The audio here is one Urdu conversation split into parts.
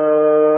ہاں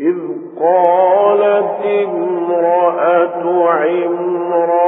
إذ قالت امرأة عمران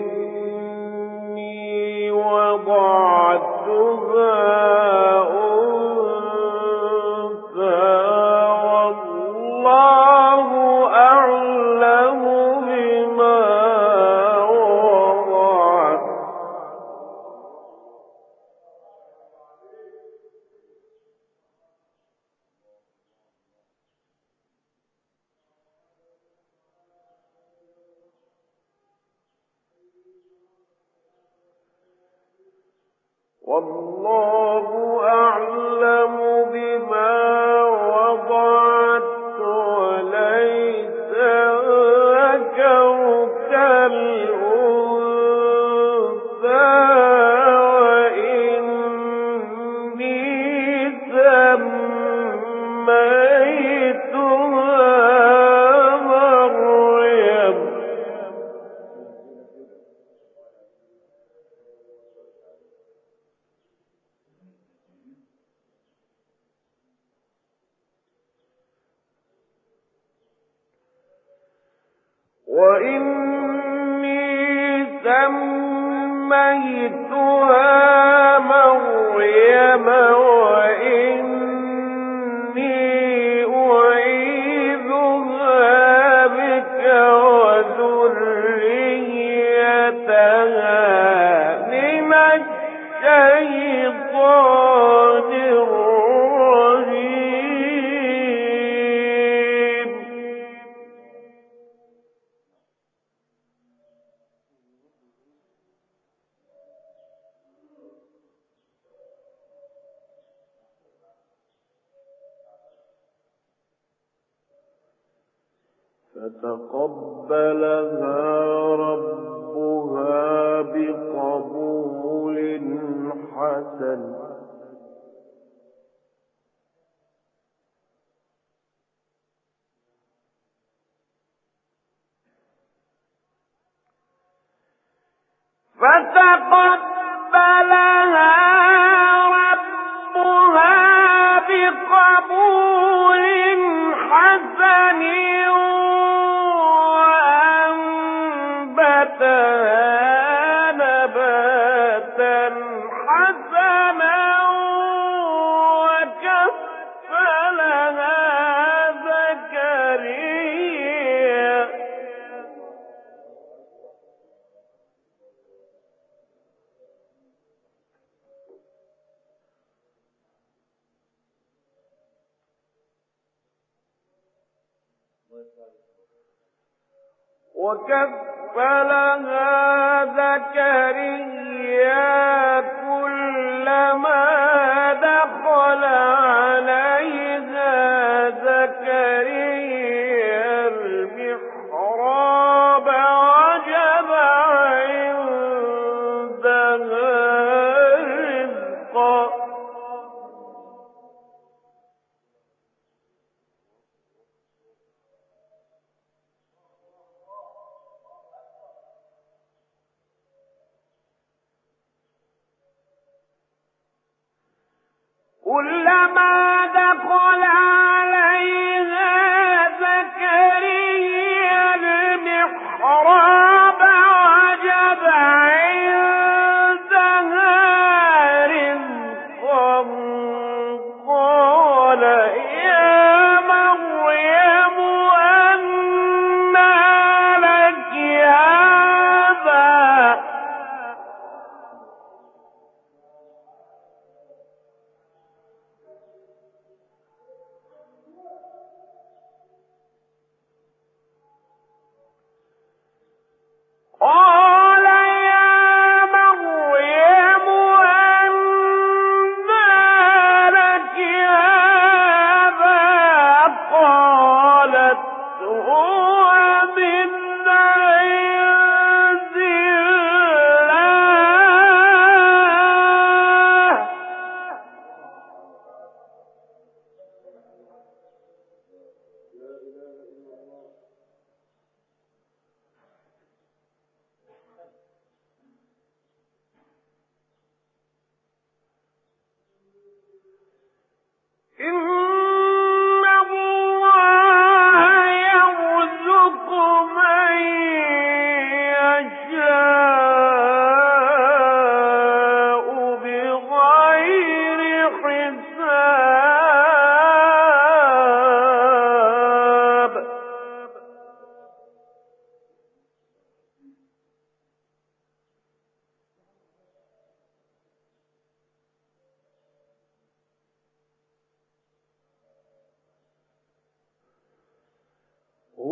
إني وضعتها وكفلها زكريا كلما قل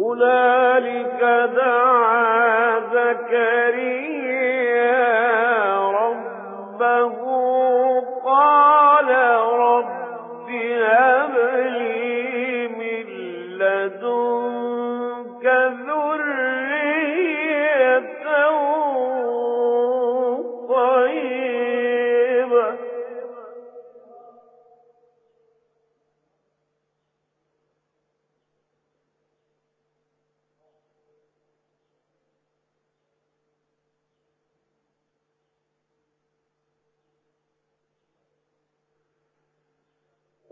هنالك دعا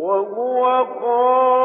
وهو قال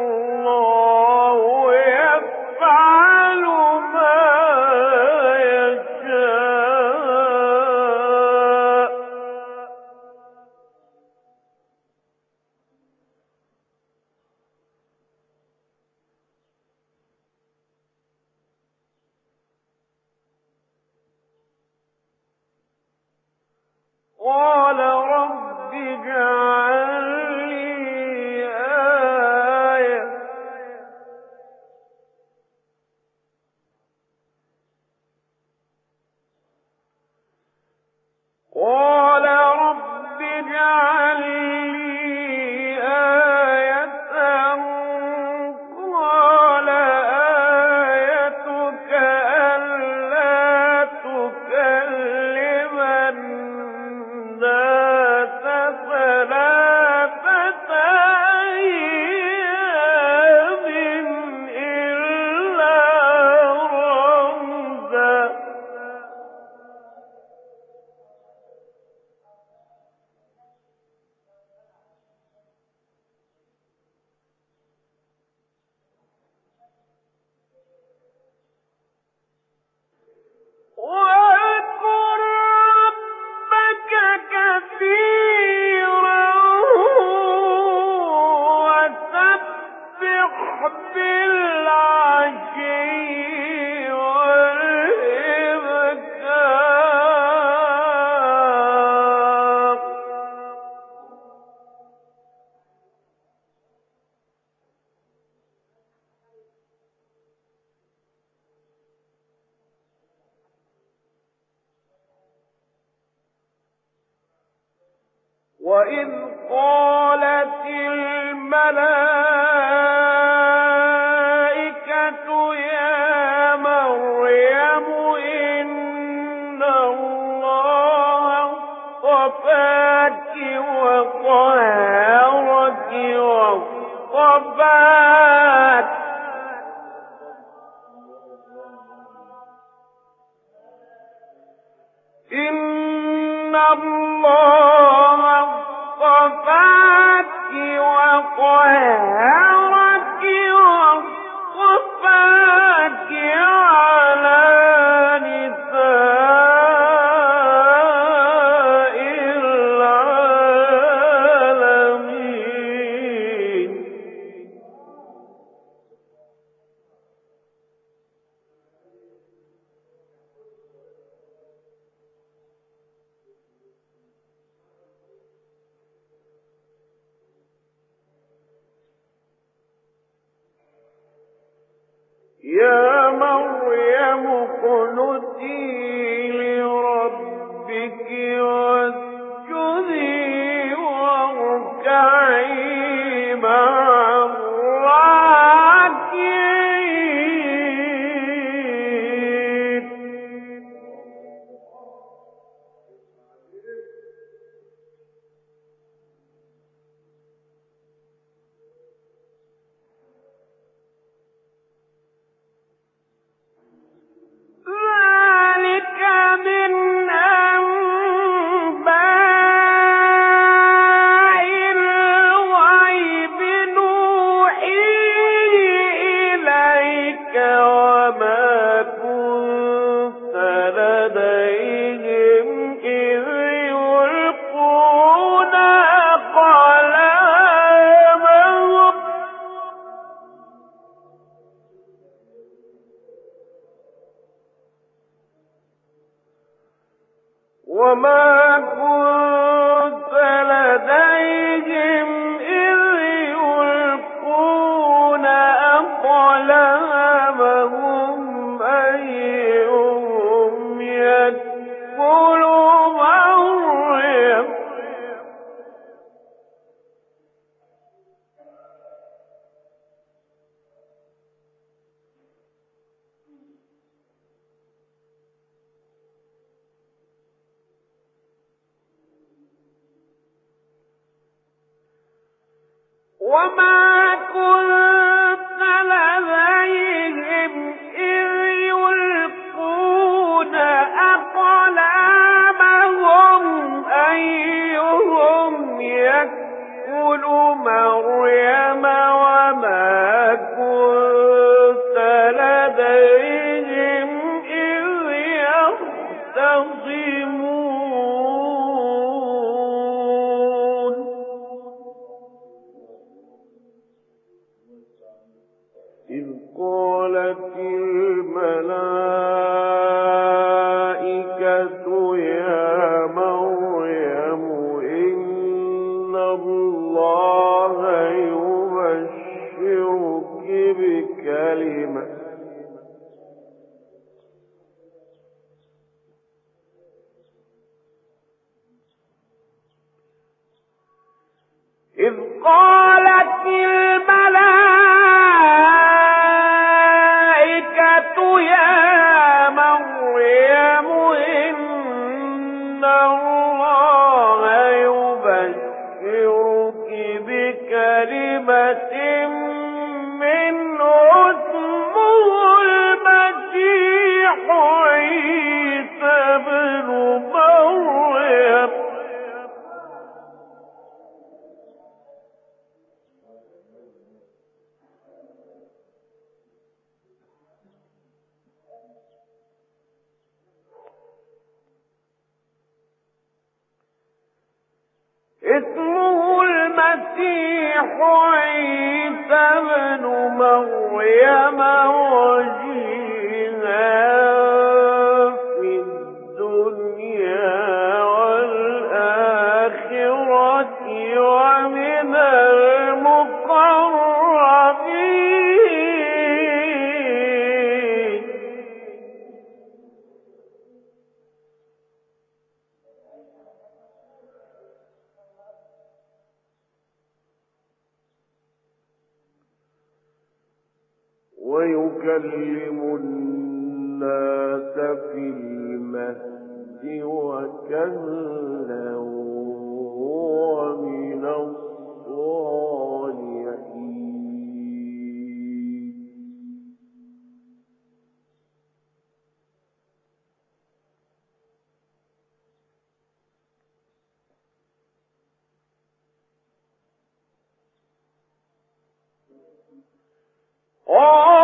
ہوں وما وما بكلمة قالت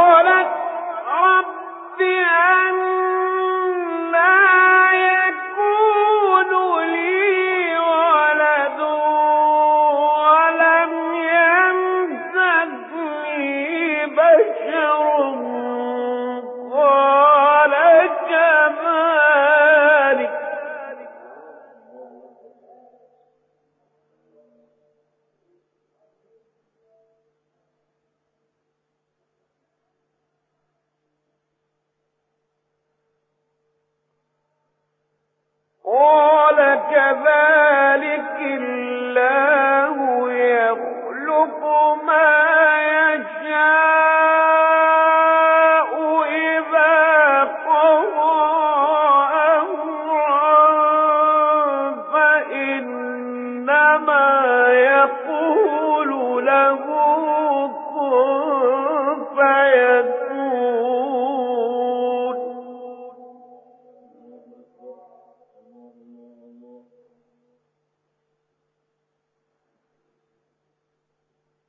كذلك